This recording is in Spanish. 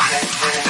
valentía.